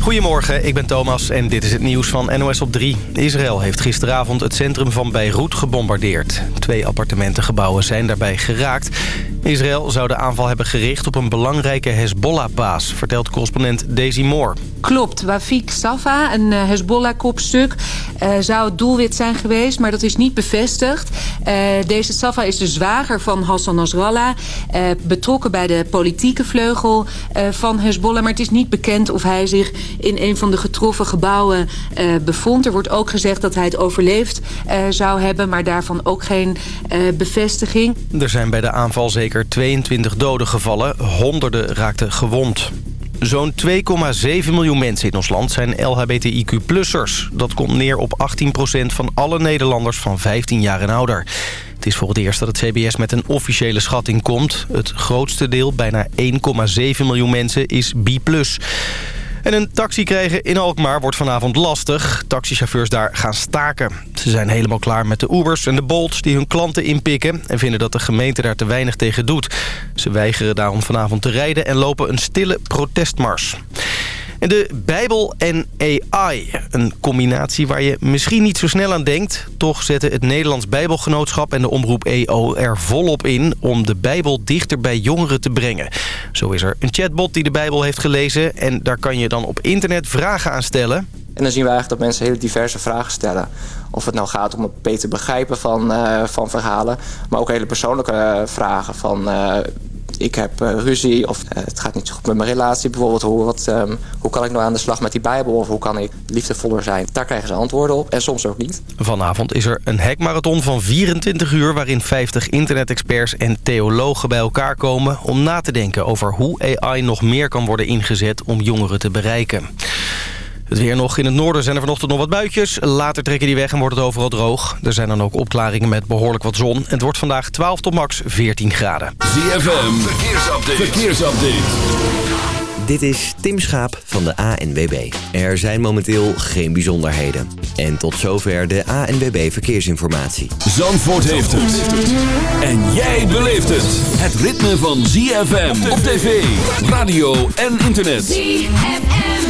Goedemorgen, ik ben Thomas en dit is het nieuws van NOS op 3. Israël heeft gisteravond het centrum van Beirut gebombardeerd. Twee appartementengebouwen zijn daarbij geraakt. Israël zou de aanval hebben gericht op een belangrijke Hezbollah-baas... vertelt correspondent Daisy Moore. Klopt, Wafik Safa, een eh, Hezbollah-kopstuk, uh, zou het doelwit zijn geweest... maar dat is niet bevestigd. Uh, deze Safa is de zwager van Hassan Nasrallah... betrokken bij de politieke vleugel van Hezbollah... maar het is niet bekend of hij zich in een van de getroffen gebouwen bevond. Er wordt ook gezegd dat hij het overleefd zou hebben... maar daarvan ook geen bevestiging. Er zijn bij de aanval zeker zeker 22 doden gevallen. Honderden raakten gewond. Zo'n 2,7 miljoen mensen in ons land zijn LHBTIQ-plussers. Dat komt neer op 18% van alle Nederlanders van 15 jaar en ouder. Het is voor het eerst dat het CBS met een officiële schatting komt. Het grootste deel, bijna 1,7 miljoen mensen, is B+. En een taxi krijgen in Alkmaar wordt vanavond lastig. Taxichauffeurs daar gaan staken. Ze zijn helemaal klaar met de Ubers en de Bolts die hun klanten inpikken... en vinden dat de gemeente daar te weinig tegen doet. Ze weigeren daarom vanavond te rijden en lopen een stille protestmars. En de Bijbel en AI. Een combinatie waar je misschien niet zo snel aan denkt. Toch zetten het Nederlands Bijbelgenootschap en de omroep EO er volop in... om de Bijbel dichter bij jongeren te brengen. Zo is er een chatbot die de Bijbel heeft gelezen... en daar kan je dan op internet vragen aan stellen. En dan zien we eigenlijk dat mensen hele diverse vragen stellen. Of het nou gaat om het beter begrijpen van, uh, van verhalen... maar ook hele persoonlijke uh, vragen van... Uh, ik heb uh, ruzie of uh, het gaat niet zo goed met mijn relatie bijvoorbeeld. Hoe, wat, um, hoe kan ik nou aan de slag met die Bijbel of hoe kan ik liefdevoller zijn? Daar krijgen ze antwoorden op en soms ook niet. Vanavond is er een hekmarathon van 24 uur... waarin 50 internet-experts en theologen bij elkaar komen... om na te denken over hoe AI nog meer kan worden ingezet om jongeren te bereiken. Het weer nog. In het noorden zijn er vanochtend nog wat buitjes. Later trekken die weg en wordt het overal droog. Er zijn dan ook opklaringen met behoorlijk wat zon. Het wordt vandaag 12 tot max 14 graden. ZFM, verkeersupdate. verkeersupdate. Dit is Tim Schaap van de ANWB. Er zijn momenteel geen bijzonderheden. En tot zover de ANWB Verkeersinformatie. Zandvoort heeft het. En jij beleeft het. Het ritme van ZFM op tv, radio en internet. ZFM.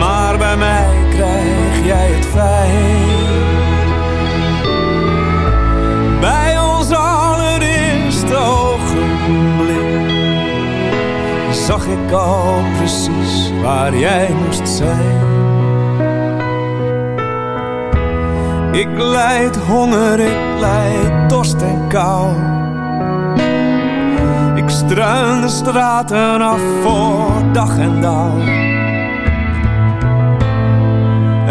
maar bij mij krijg jij het fijn. Bij ons allereerste ogenblik zag ik al precies waar jij moest zijn. Ik leid honger, ik leid dorst en kou. Ik struin de straten af voor dag en dauw.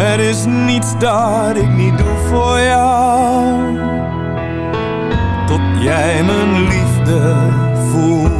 Er is niets dat ik niet doe voor jou. Tot jij mijn liefde voelt.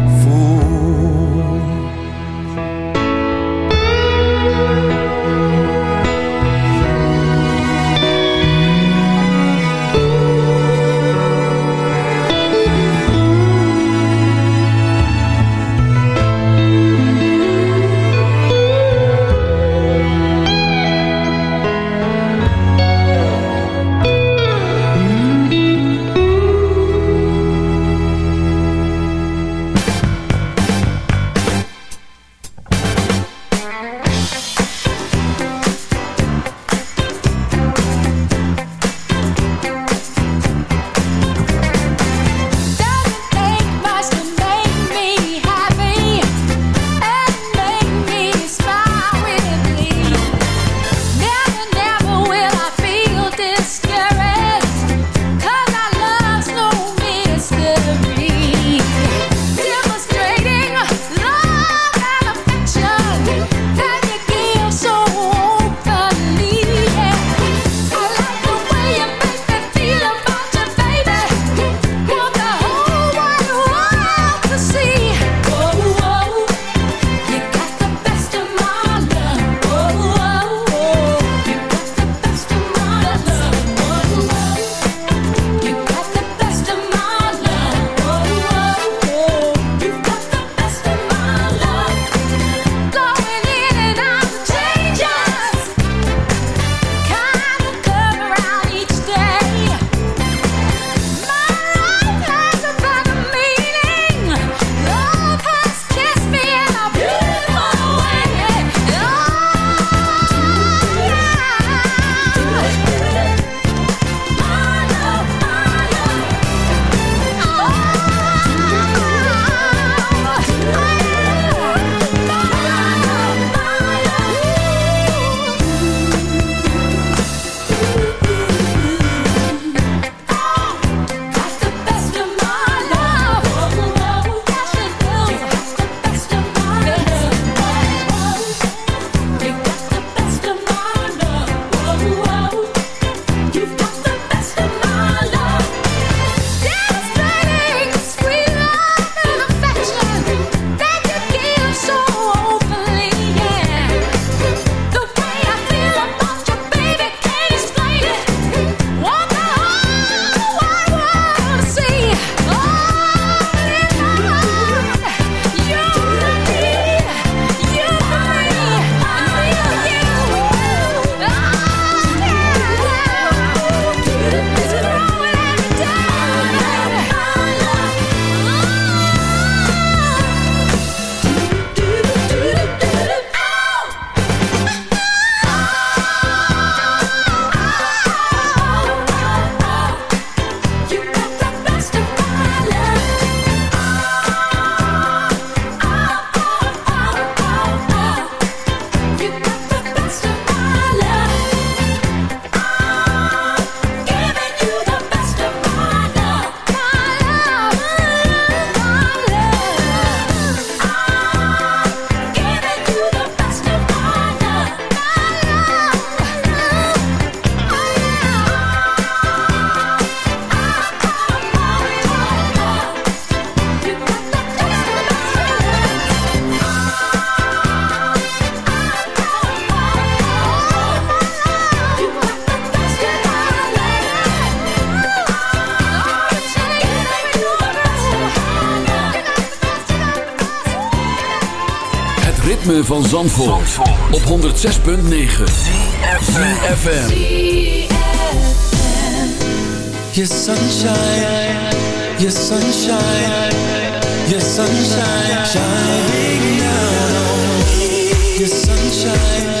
Van Zandvoort, op 106.9 CFFM Your sunshine, your sunshine, your sunshine. Shining down on me Your sunshine,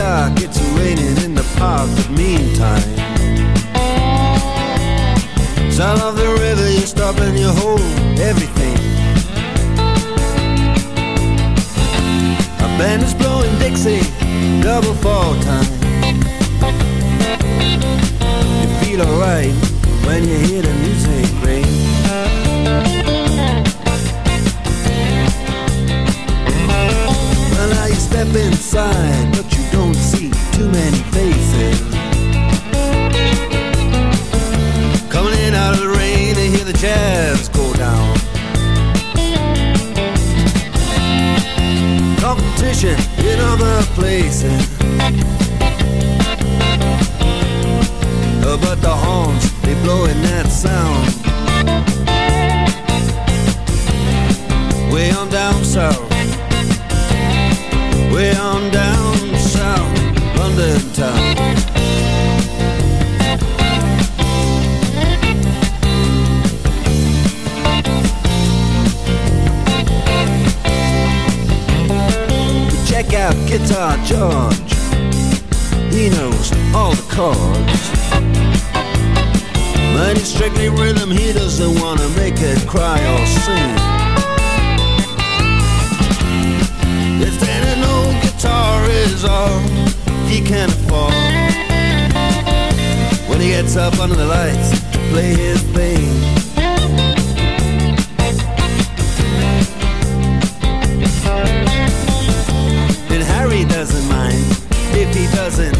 dark, it's raining in the park, but meantime. Sound of the river, you stop and you hold everything. A band is blowing Dixie, double fall time. You feel alright when you hear the music ring. step inside, but you many faces. Coming in out of the rain They hear the jazz go down. Competition in other places. Uh, but the horns, they blowing that sound. Way on down south. Way on down time. check out Guitar George. He knows all the chords. But he's strictly rhythm, he doesn't wanna make it cry or sing. If then an old guitar is all he can't afford. When he gets up under the lights to play his thing. Then Harry doesn't mind if he doesn't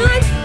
Time,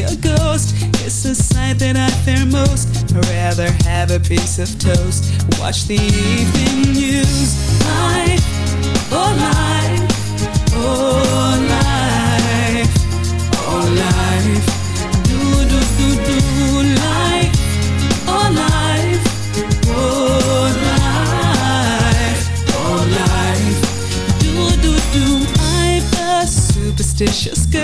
a ghost. It's a sight that I fear most. I'd rather have a piece of toast. Watch the evening news. Life, oh life, oh life, oh life. Do do do do life, oh life, oh life, oh life. Do do do. I'm a superstitious girl.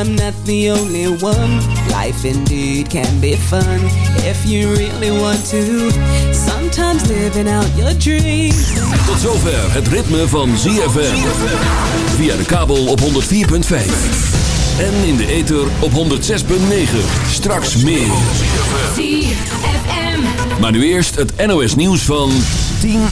I'm not the only one. Life indeed can be fun if you really want to. Sometimes living out your dreams. Tot zover het ritme van ZFM. Via de kabel op 104.5. En in de ether op 106.9. Straks meer. ZFM. Maar nu eerst het NOS nieuws van 10 uur.